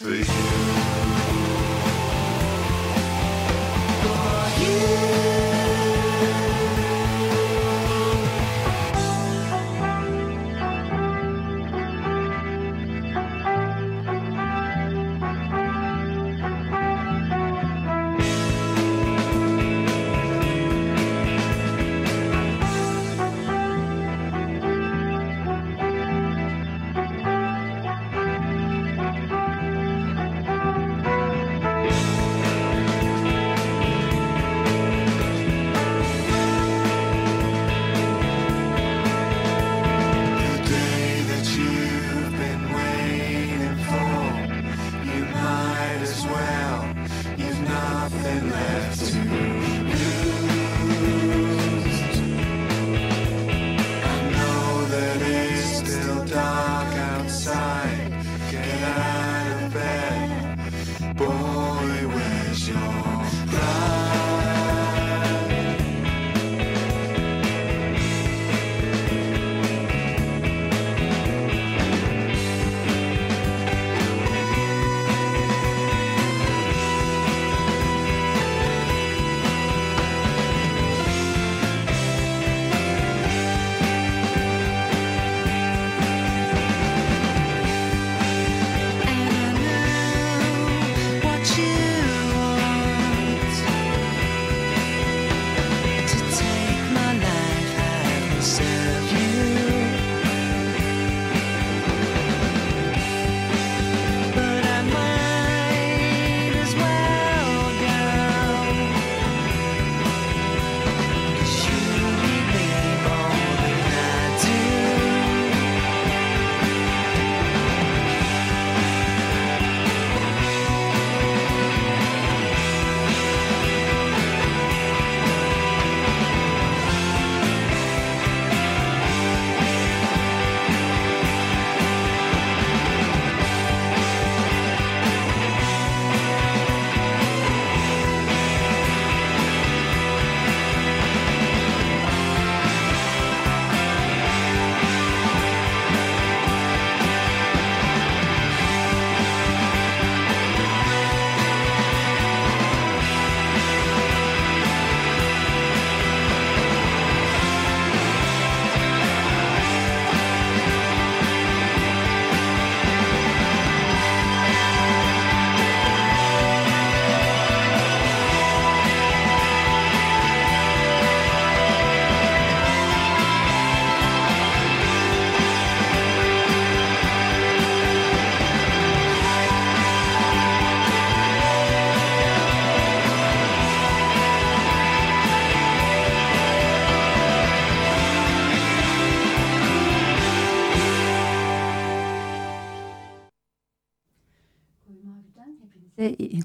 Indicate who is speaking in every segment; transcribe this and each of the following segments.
Speaker 1: See?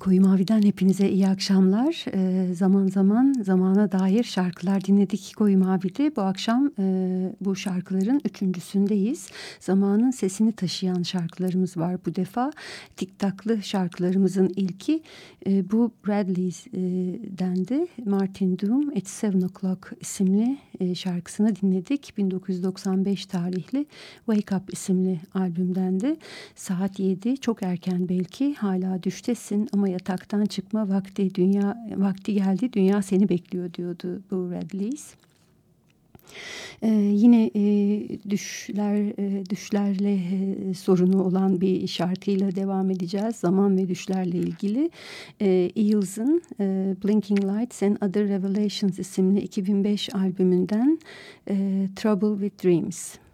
Speaker 1: Koyu Mavi'den hepinize iyi akşamlar. Ee, zaman zaman zamana dair şarkılar dinledik Koyu Mavi'de. Bu akşam e, bu şarkıların üçüncüsündeyiz. Zamanın sesini taşıyan şarkılarımız var bu defa. Tiktaklı şarkılarımızın ilki e, bu Bradley'dendi. Martin Doom It's Seven O'Clock isimli e, şarkısını dinledik. 1995 tarihli Wake Up isimli albümdendi. Saat 7 çok erken belki hala düştesin ama yataktan çıkma vakti dünya vakti geldi dünya seni bekliyor diyordu bu Radleys. Ee, yine e, düşler e, düşlerle e, sorunu olan bir şarkıyla devam edeceğiz. Zaman ve düşlerle ilgili. E, Eels'ın e, Blinking Lights and Other Revelations isimli 2005 albümünden e, Trouble with Dreams.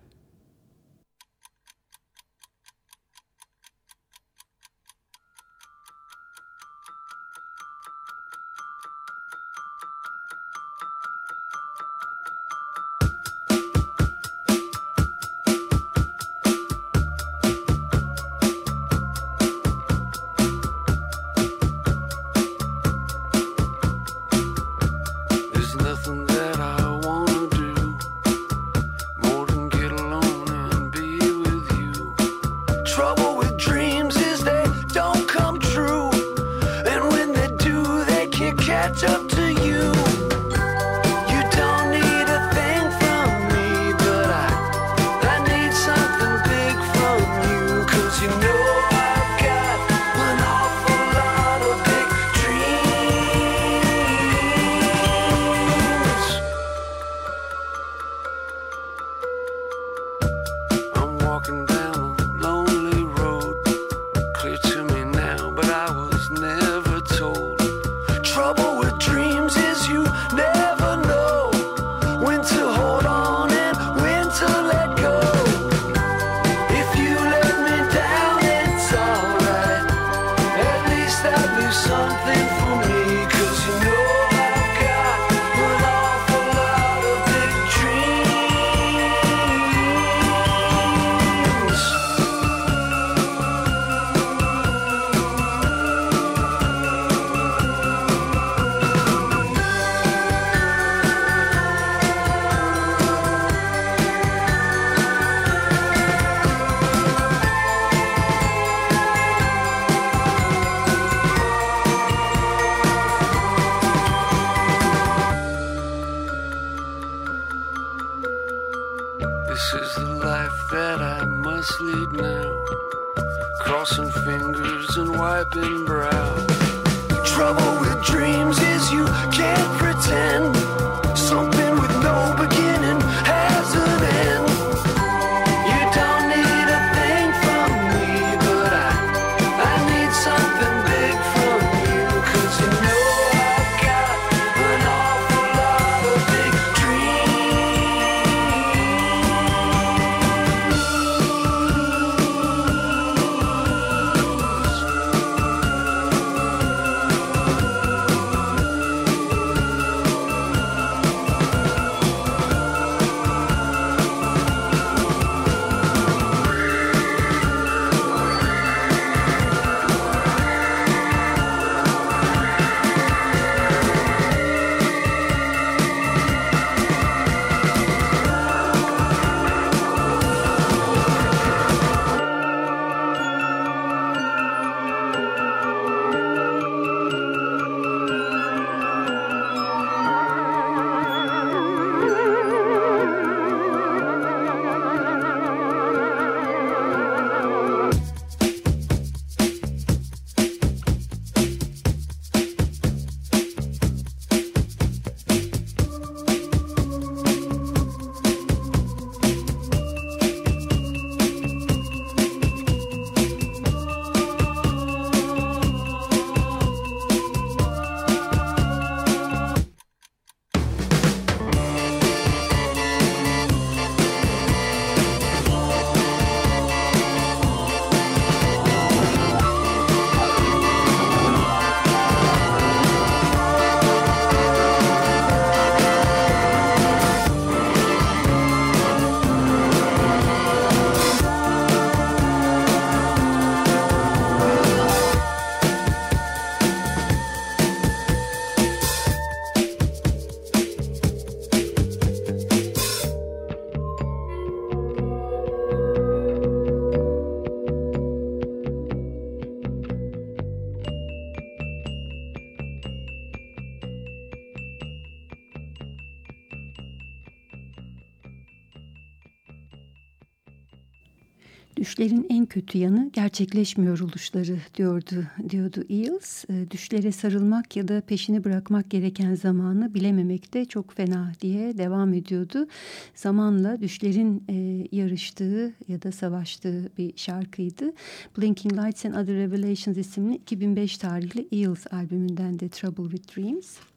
Speaker 2: Düşlerin en kötü yanı gerçekleşmiyor oluşları diyordu diyordu Eels. E, düşlere sarılmak ya da peşini bırakmak gereken zamanı bilememek de çok fena diye devam ediyordu. Zamanla düşlerin e, yarıştığı ya da savaştığı bir şarkıydı. Blinking Lights and Other Revelations isimli 2005 tarihli Eels albümünden de Trouble with Dreams.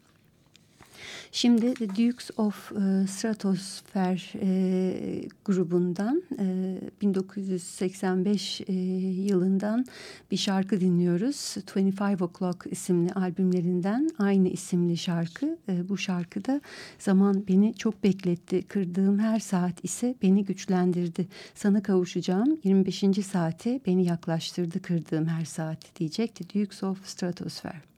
Speaker 2: Şimdi The Dukes of e, Stratosphere e, grubundan e, 1985 e, yılından bir şarkı dinliyoruz. 25 O'Clock isimli albümlerinden aynı isimli şarkı. E, bu şarkıda zaman beni çok bekletti. Kırdığım her saat ise beni güçlendirdi. Sana kavuşacağım 25. saate beni yaklaştırdı kırdığım her saat diyecek The Dukes of Stratosphere.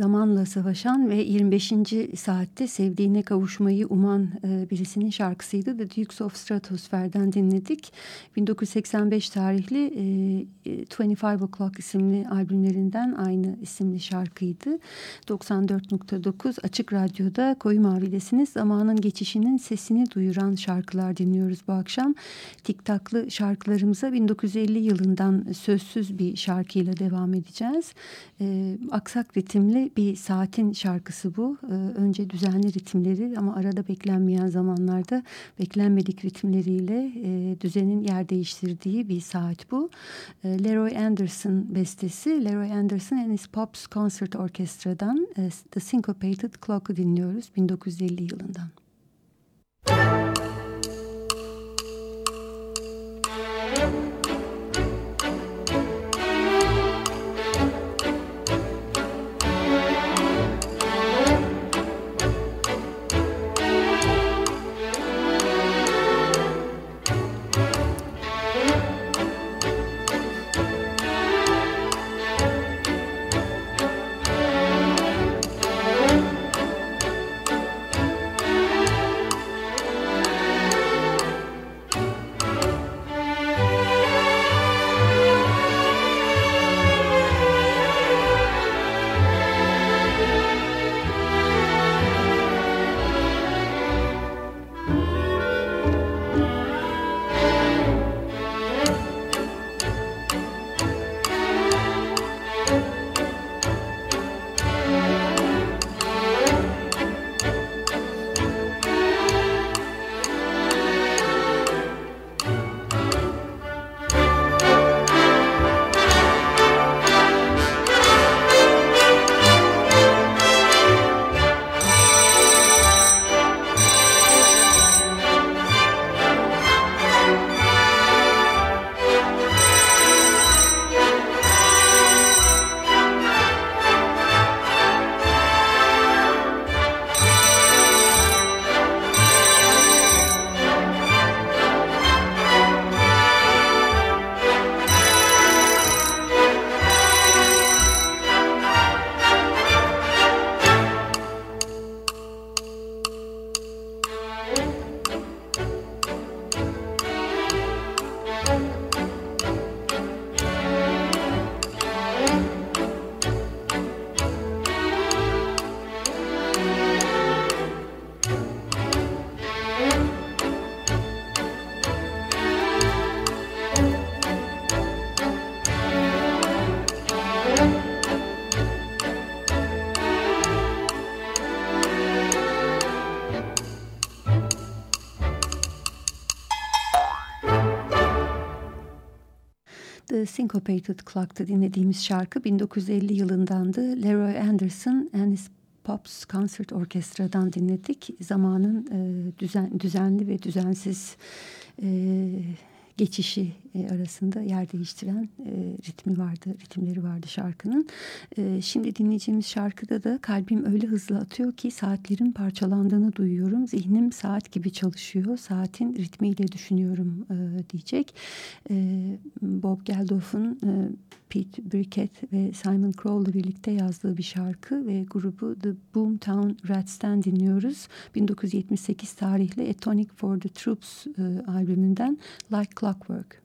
Speaker 2: Zamanla savaşan ve 25. saatte sevdiğine kavuşmayı uman e, birisinin şarkısıydı. The Dukes of Stratosphere'den dinledik. 1985 tarihli e, 25 O'Clock isimli albümlerinden aynı isimli şarkıydı. 94.9 Açık Radyo'da Koyu Mavi'desiniz. Zamanın geçişinin sesini duyuran şarkılar dinliyoruz bu akşam. Tiktaklı şarkılarımıza 1950 yılından sözsüz bir şarkıyla devam edeceğiz. E, aksak ritimli bir saatin şarkısı bu. E, önce düzenli ritimleri ama arada beklenmeyen zamanlarda beklenmedik ritimleriyle e, düzenin yer değiştirdiği bir saat bu. E, Leroy Anderson bestesi. Leroy Anderson and his Pops Concert Orchestra'dan e, The Syncopated Clock'u dinliyoruz 1950 yılından. The Syncopated Clock'ta dinlediğimiz şarkı 1950 yılındandı. Leroy Anderson and his Pops Concert Orkestra'dan dinledik. Zamanın e, düzen, düzenli ve düzensiz e, geçişi e, arasında yer değiştiren e, ritmi vardı, ritimleri vardı şarkının. E, şimdi dinleyeceğimiz şarkıda da kalbim öyle hızlı atıyor ki saatlerin parçalandığını duyuyorum. Zihnim saat gibi çalışıyor, saatin ritmiyle düşünüyorum e, diyecek. E, Bob Geldof'un e, Pete Brickett ve Simon Crowell'la birlikte yazdığı bir şarkı ve grubu The Boomtown Rats'ten dinliyoruz. 1978 tarihli A for the Troops e, albümünden Like Clockwork.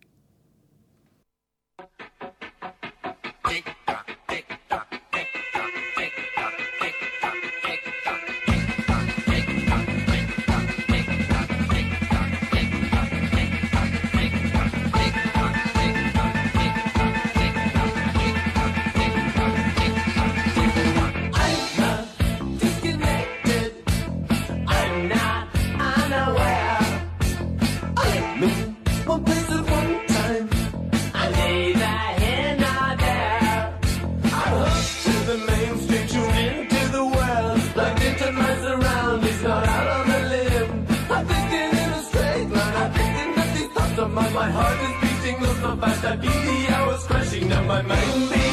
Speaker 3: My heart is beating oh so fast. I feel the hours crashing down my mind.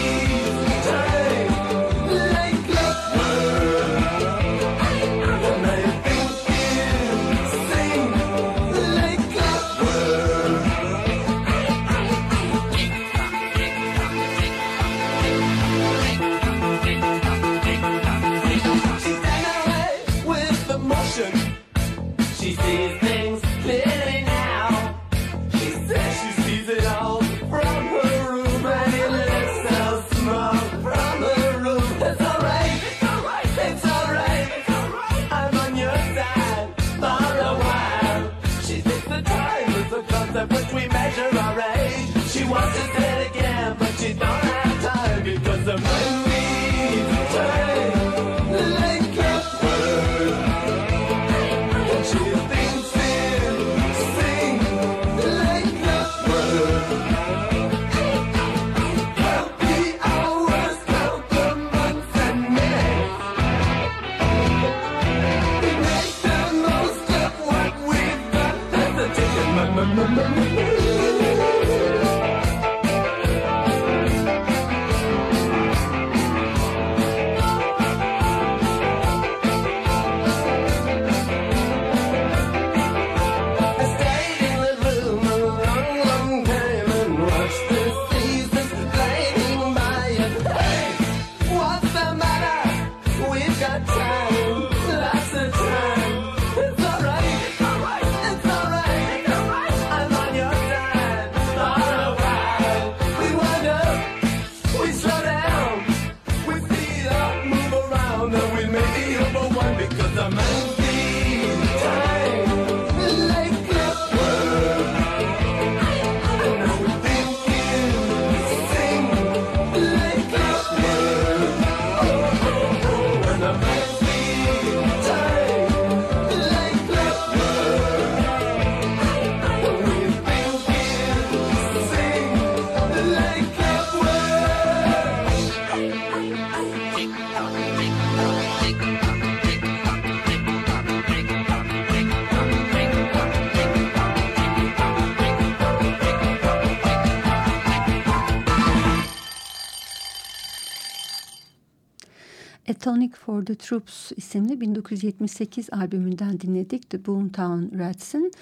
Speaker 2: Tonic for the Troops isimli 1978 albümünden dinledik. The Boomtown Rats'in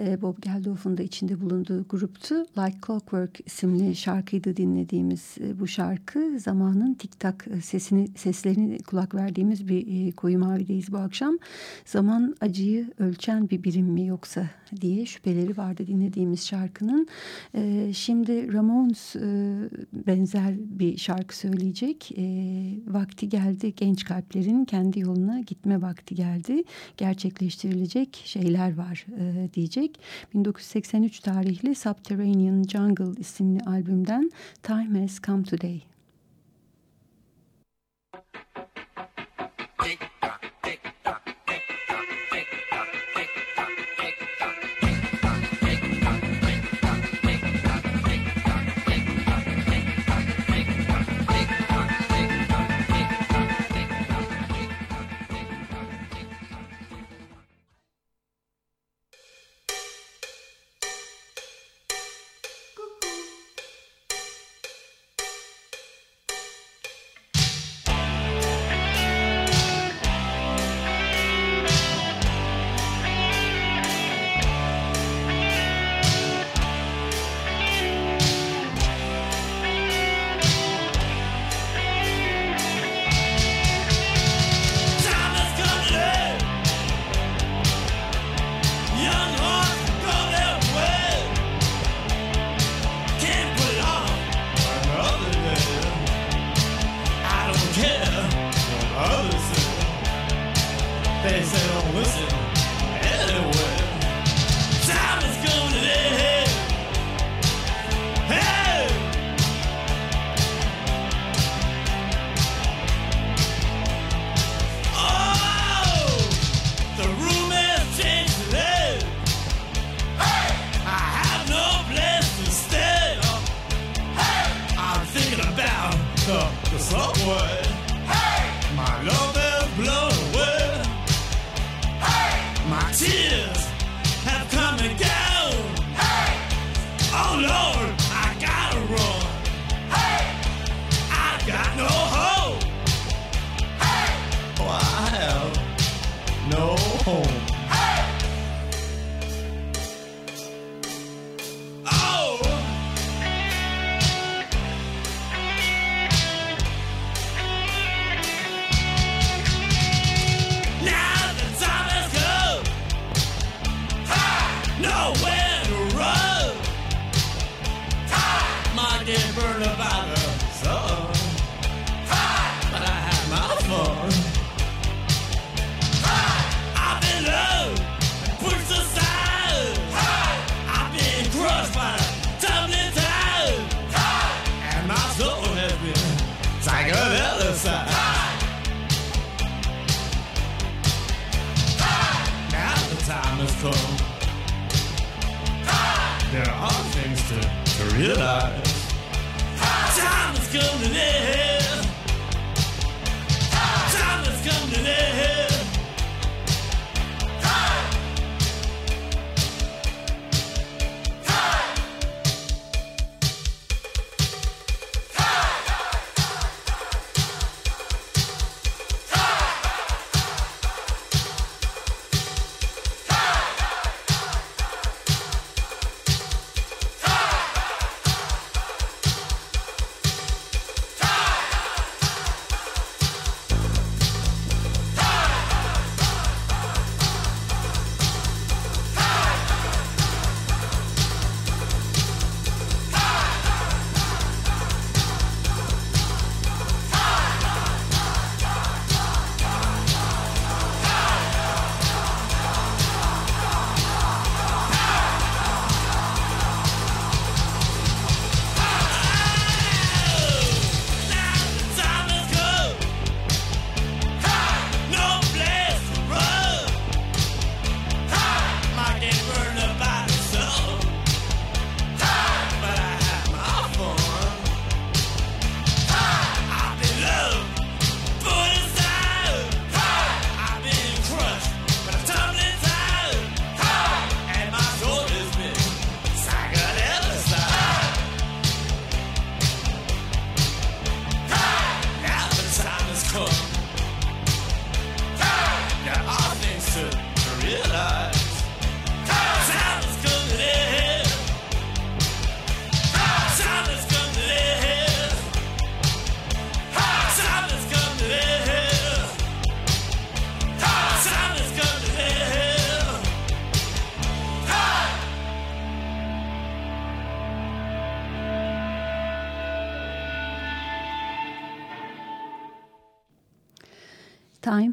Speaker 2: e, Bob Geldof'un da içinde bulunduğu gruptu. Like Clockwork isimli şarkıydı dinlediğimiz e, bu şarkı. Zamanın tik tak e, sesini, seslerini kulak verdiğimiz bir e, koyu mavideyiz bu akşam. Zaman acıyı ölçen bir birim mi yoksa diye şüpheleri vardı dinlediğimiz şarkının. E, şimdi Ramones benzer bir şarkı söyleyecek. Vakti geldi genç kalplerin kendi yoluna gitme vakti geldi. Gerçekleştirilecek şeyler var e, diyecek. 1983 tarihli Subterranean Jungle isimli albümden Time Has Come Today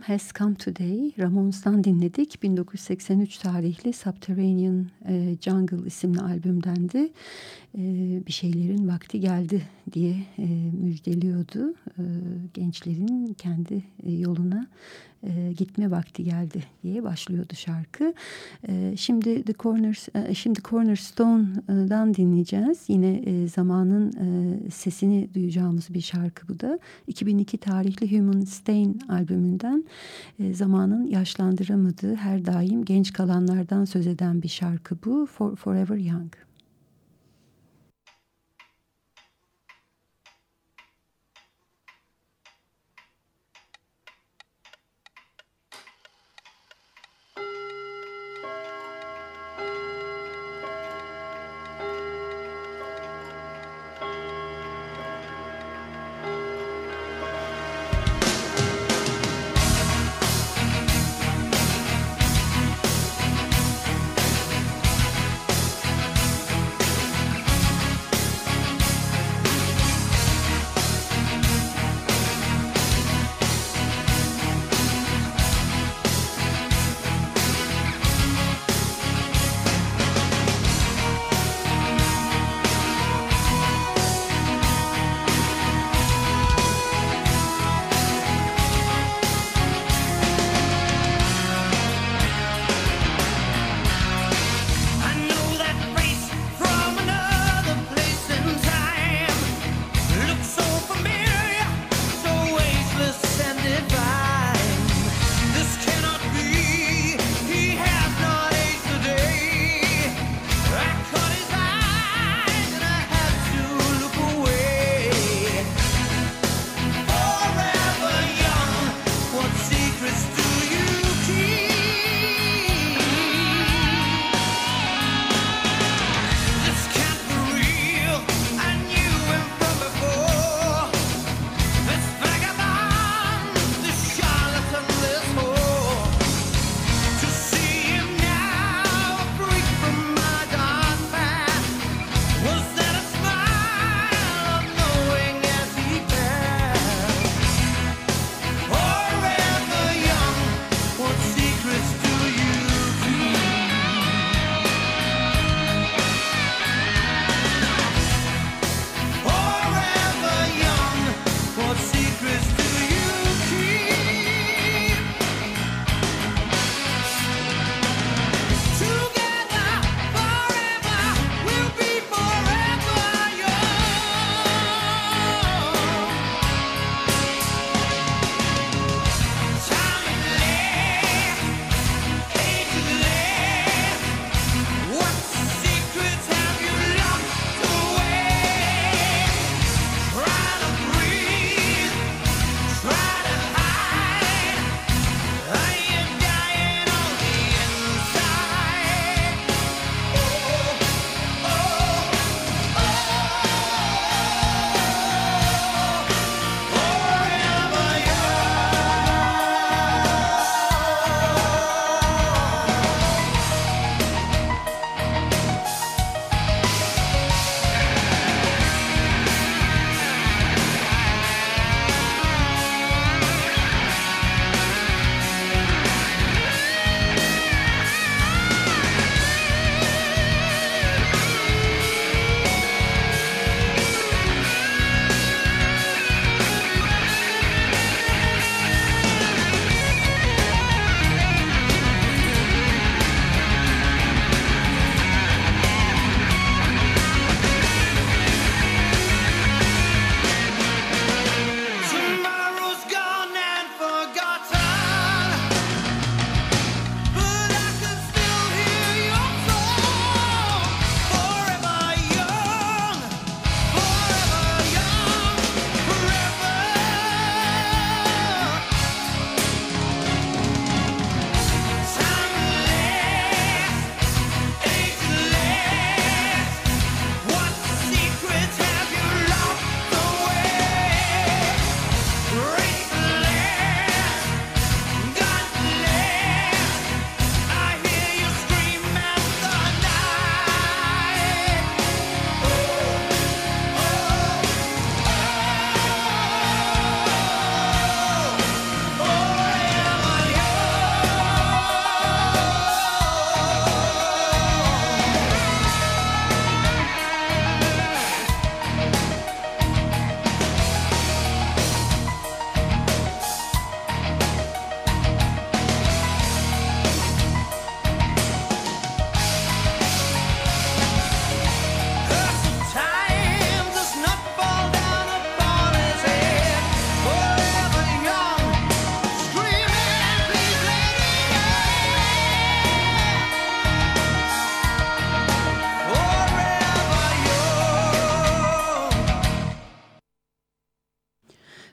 Speaker 4: Has Come Today,
Speaker 2: Ramones'tan dinledik. 1983 tarihli Subterranean e, Jungle isimli albümdendi. E, bir şeylerin vakti geldi diye e, müjdeliyordu. E, gençlerin kendi yoluna e, gitme vakti geldi diye başlıyordu şarkı. E, şimdi The Corners, e, şimdi Cornerstone'dan dinleyeceğiz. Yine e, zamanın e, sesini duyacağımız bir şarkı bu da. 2002 tarihli Human Stain albümünden e, zamanın yaşlandıramadığı her daim genç kalanlardan söz eden bir şarkı bu. For, Forever Young.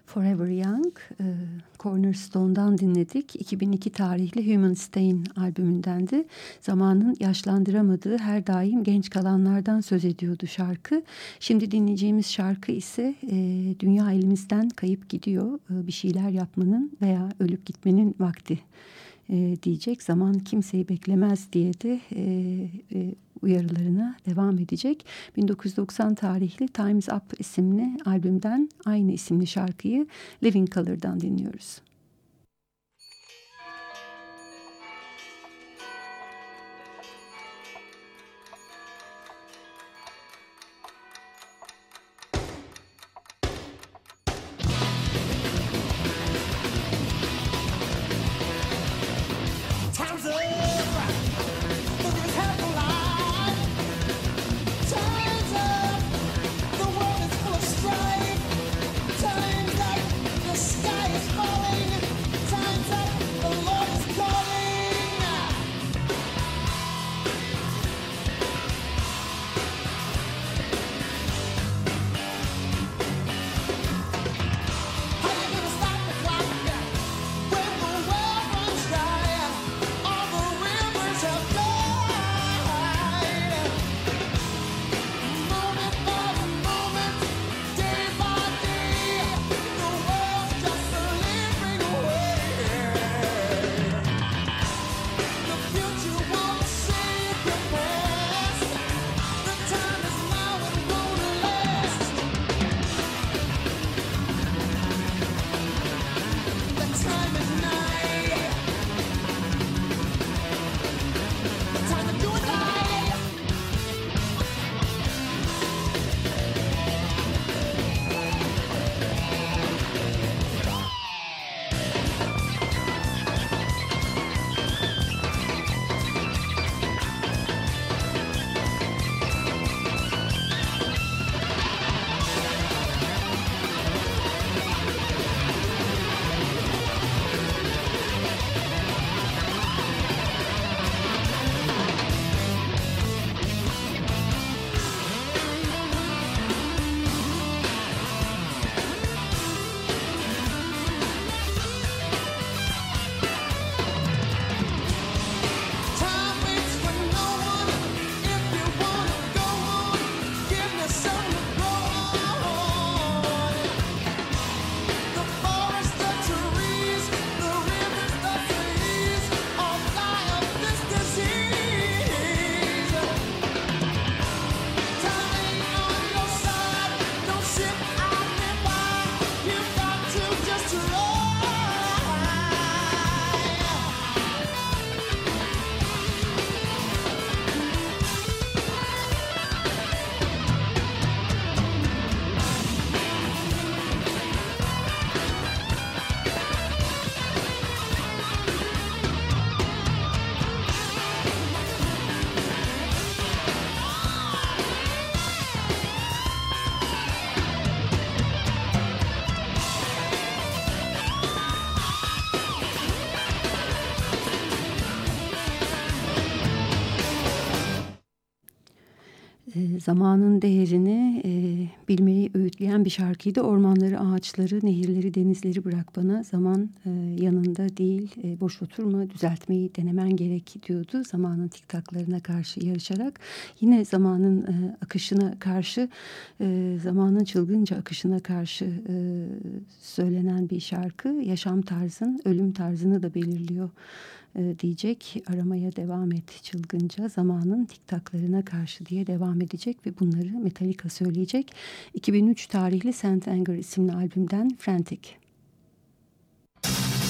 Speaker 2: Forever Young. E, Cornerstone'dan dinledik. 2002 tarihli Human Stain albümündendi. Zamanın yaşlandıramadığı her daim genç kalanlardan söz ediyordu şarkı. Şimdi dinleyeceğimiz şarkı ise e, dünya elimizden kayıp gidiyor. E, bir şeyler yapmanın veya ölüp gitmenin vakti e, diyecek. Zaman kimseyi beklemez diye de e, e, uyarılarına devam edecek. 1990 tarihli Time's Up isimli albümden aynı isimli şarkıyı Living Color'dan dinliyoruz. Zamanın değerini e, bilmeyi öğütleyen bir şarkıydı. Ormanları, ağaçları, nehirleri, denizleri bırak bana. Zaman e, yanında değil, e, boş oturma, düzeltmeyi denemen gerek diyordu. Zamanın tiktaklarına karşı yarışarak. Yine zamanın e, akışına karşı, e, zamanın çılgınca akışına karşı e, söylenen bir şarkı. Yaşam tarzın, ölüm tarzını da belirliyor e, diyecek. Aramaya devam et çılgınca zamanın tiktaklarına karşı diye devam edecek ve bunları Metallica söyleyecek. 2003 tarihli Saint Anger isimli albümden Frantic.
Speaker 5: Thank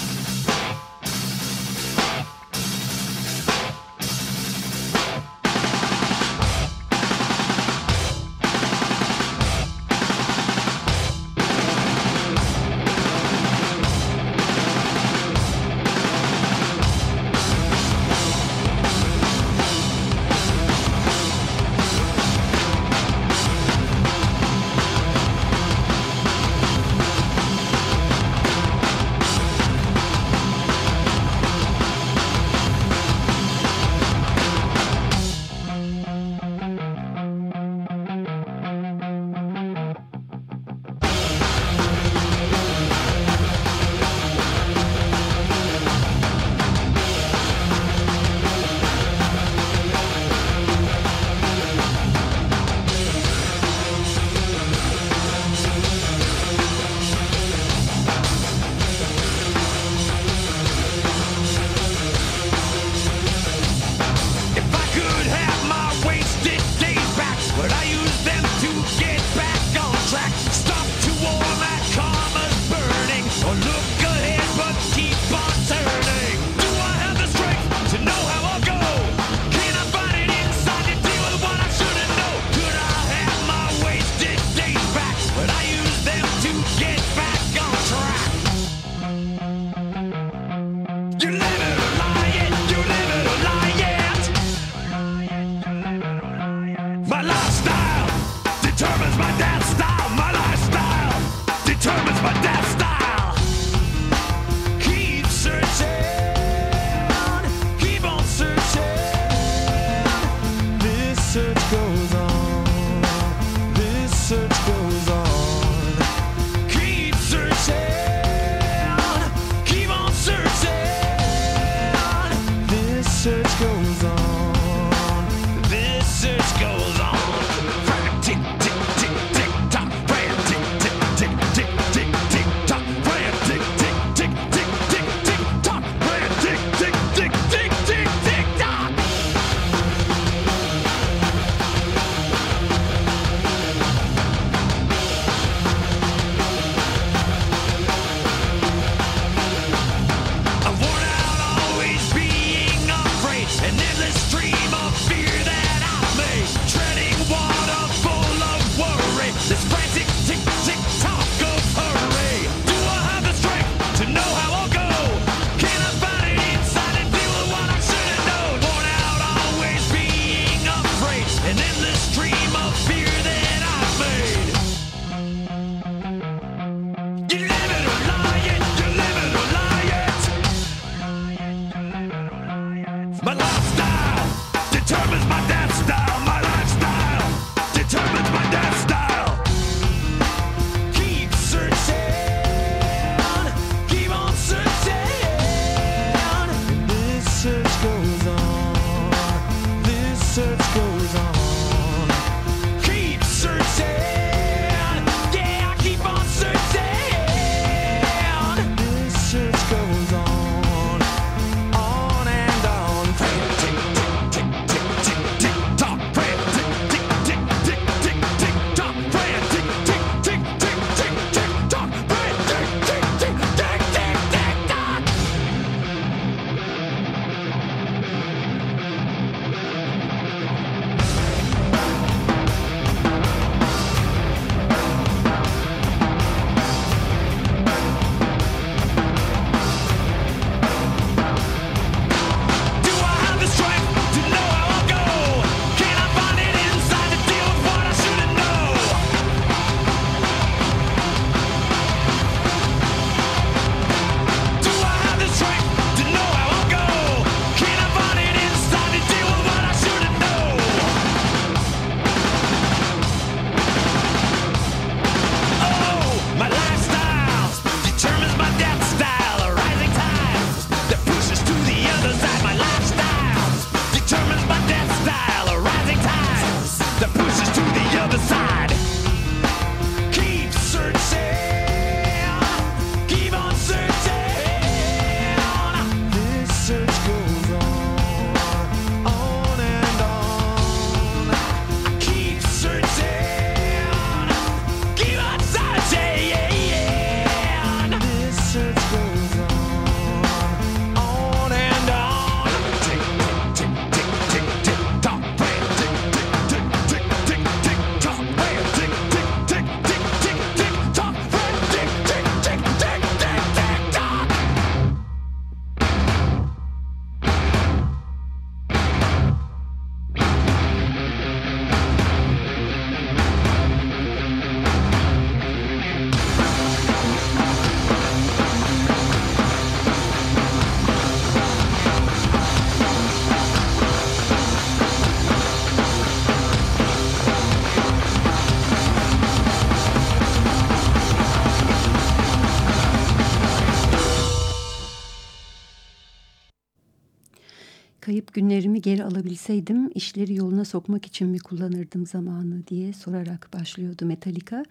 Speaker 2: günlerimi geri alabilseydim işleri yoluna sokmak için mi kullanırdım zamanı diye sorarak başlıyordu Metallica.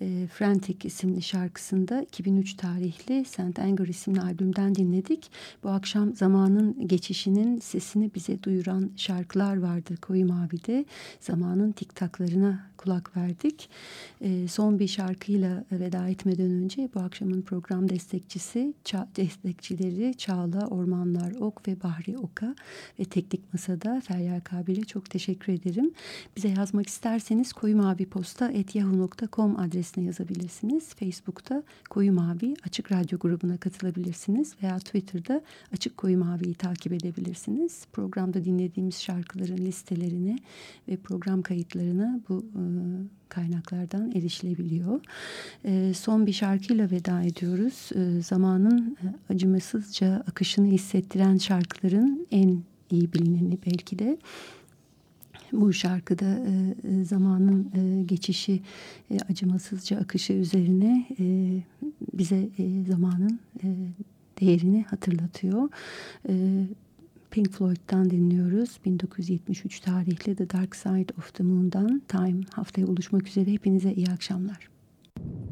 Speaker 2: E, Frantic isimli şarkısında 2003 tarihli St. Anger isimli albümden dinledik. Bu akşam zamanın geçişinin sesini bize duyuran şarkılar vardı Koyu Mavi'de. Zamanın tiktaklarına kulak verdik. E, son bir şarkıyla veda etmeden önce bu akşamın program destekçisi, ça destekçileri Çağla, Ormanlar Ok ve Bahri Oka ve Teknik Masa'da Feryal Kabil'e çok teşekkür ederim. Bize yazmak isterseniz koyumaviposta.yahoo.com adresine yazabilirsiniz. Facebook'ta Koyu Mavi Açık Radyo grubuna katılabilirsiniz veya Twitter'da Açık Koyu Mavi'yi takip edebilirsiniz. Programda dinlediğimiz şarkıların listelerini ve program kayıtlarına bu e, kaynaklardan erişilebiliyor. E, son bir şarkıyla veda ediyoruz. E, zamanın acımasızca akışını hissettiren şarkıların en iyi bilineni belki de. Bu şarkıda e, zamanın e, geçişi, e, acımasızca akışı üzerine e, bize e, zamanın e, değerini hatırlatıyor. E, Pink Floyd'dan dinliyoruz. 1973 tarihli The Dark Side of the Moon'dan Time haftaya buluşmak üzere. Hepinize iyi akşamlar.
Speaker 5: gone,